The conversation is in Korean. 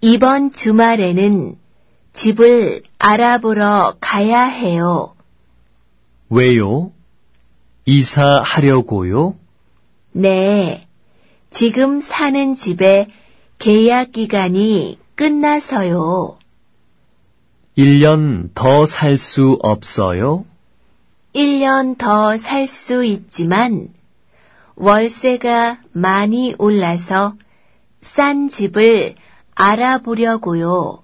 이번 주말에는 집을 알아보러 가야 해요. 왜요? 이사하려고요? 네. 지금 사는 집에 계약 기간이 끝나서요. 1년 더 살 수 없어요? 1년 더 살 수 있지만 월세가 많이 올라서 싼 집을 알아보려고요.